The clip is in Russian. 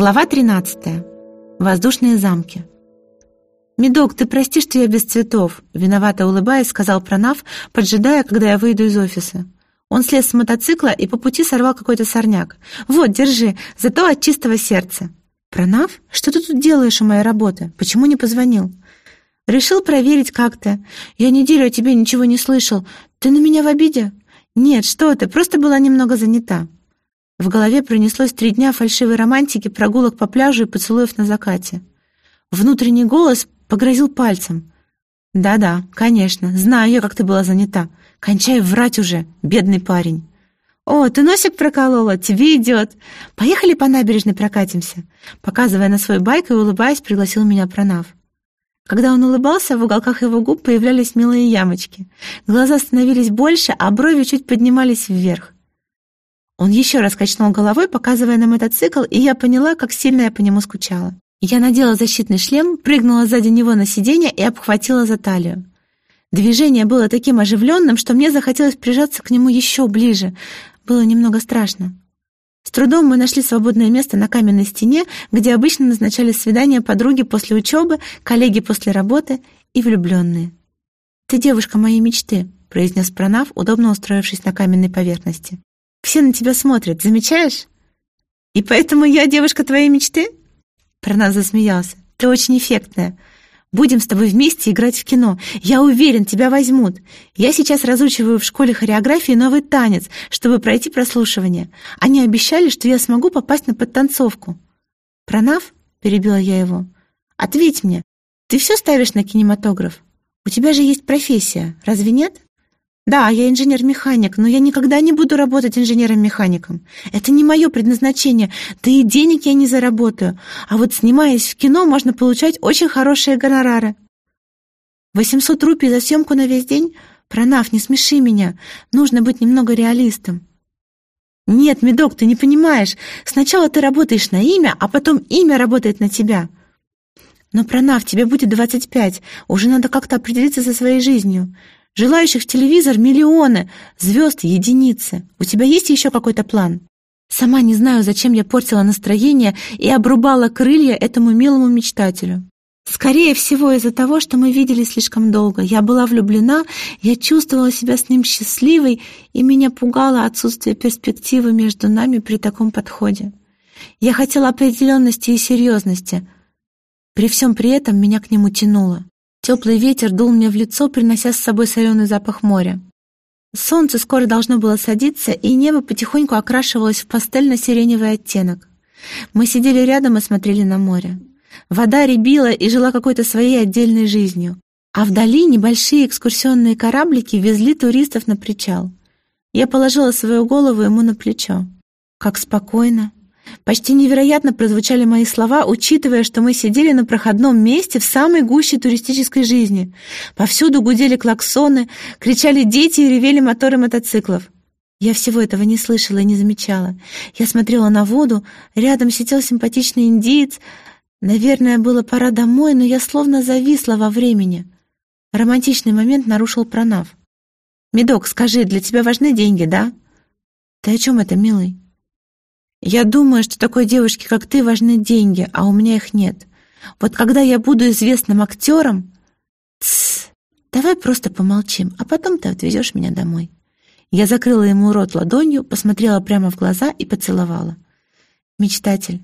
Глава 13. Воздушные замки. «Медок, ты прости, что я без цветов», — виновато улыбаясь, сказал Пронав, поджидая, когда я выйду из офиса. Он слез с мотоцикла и по пути сорвал какой-то сорняк. «Вот, держи, зато от чистого сердца». «Пронав, что ты тут делаешь у моей работы? Почему не позвонил?» «Решил проверить как-то. Я неделю о тебе ничего не слышал. Ты на меня в обиде?» «Нет, что ты, просто была немного занята». В голове пронеслось три дня фальшивой романтики, прогулок по пляжу и поцелуев на закате. Внутренний голос погрозил пальцем. «Да-да, конечно, знаю я, как ты была занята. Кончай врать уже, бедный парень». «О, ты носик проколола, тебе идет. Поехали по набережной прокатимся». Показывая на свой байк и улыбаясь, пригласил меня Пронав. Когда он улыбался, в уголках его губ появлялись милые ямочки. Глаза становились больше, а брови чуть поднимались вверх. Он еще раз качнул головой, показывая на мотоцикл, и я поняла, как сильно я по нему скучала. Я надела защитный шлем, прыгнула сзади него на сиденье и обхватила за талию. Движение было таким оживленным, что мне захотелось прижаться к нему еще ближе. Было немного страшно. С трудом мы нашли свободное место на каменной стене, где обычно назначали свидания подруги после учебы, коллеги после работы и влюбленные. «Ты девушка моей мечты», — произнес Пронав, удобно устроившись на каменной поверхности. Все на тебя смотрят, замечаешь? И поэтому я девушка твоей мечты?» Пронас засмеялся. «Ты очень эффектная. Будем с тобой вместе играть в кино. Я уверен, тебя возьмут. Я сейчас разучиваю в школе хореографии новый танец, чтобы пройти прослушивание. Они обещали, что я смогу попасть на подтанцовку». «Пронав?» — перебила я его. «Ответь мне, ты все ставишь на кинематограф? У тебя же есть профессия, разве нет?» Да, я инженер-механик, но я никогда не буду работать инженером-механиком. Это не мое предназначение, да и денег я не заработаю. А вот снимаясь в кино, можно получать очень хорошие гонорары. 800 рупий за съемку на весь день? Пронав, не смеши меня. Нужно быть немного реалистом. Нет, Медок, ты не понимаешь. Сначала ты работаешь на имя, а потом имя работает на тебя. Но, Пронав, тебе будет 25. Уже надо как-то определиться со своей жизнью. Желающих телевизор миллионы, звезд единицы. У тебя есть еще какой-то план? Сама не знаю, зачем я портила настроение и обрубала крылья этому милому мечтателю. Скорее всего, из-за того, что мы видели слишком долго. Я была влюблена, я чувствовала себя с ним счастливой, и меня пугало отсутствие перспективы между нами при таком подходе. Я хотела определенности и серьезности. При всем при этом меня к нему тянуло. Теплый ветер дул мне в лицо, принося с собой соленый запах моря. Солнце скоро должно было садиться, и небо потихоньку окрашивалось в пастельно-сиреневый оттенок. Мы сидели рядом и смотрели на море. Вода рябила и жила какой-то своей отдельной жизнью. А вдали небольшие экскурсионные кораблики везли туристов на причал. Я положила свою голову ему на плечо. Как спокойно, Почти невероятно прозвучали мои слова, учитывая, что мы сидели на проходном месте в самой гуще туристической жизни. Повсюду гудели клаксоны, кричали дети и ревели моторы мотоциклов. Я всего этого не слышала и не замечала. Я смотрела на воду, рядом сидел симпатичный индиец. Наверное, было пора домой, но я словно зависла во времени. Романтичный момент нарушил пронав. «Медок, скажи, для тебя важны деньги, да?» «Ты о чем это, милый?» Я думаю, что такой девушке, как ты, важны деньги, а у меня их нет. Вот когда я буду известным актером... Тссс, давай просто помолчим, а потом ты отвезешь меня домой. Я закрыла ему рот ладонью, посмотрела прямо в глаза и поцеловала. Мечтатель,